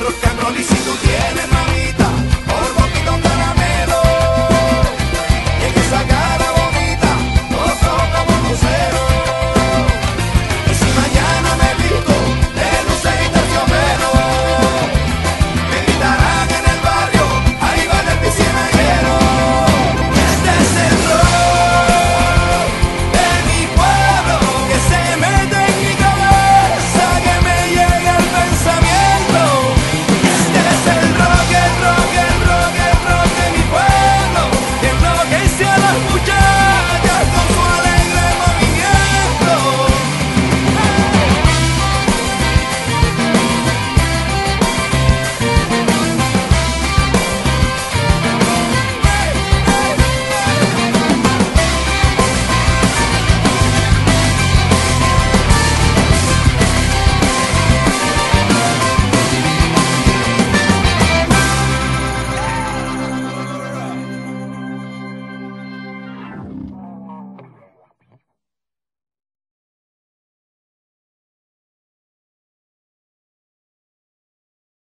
rock and roll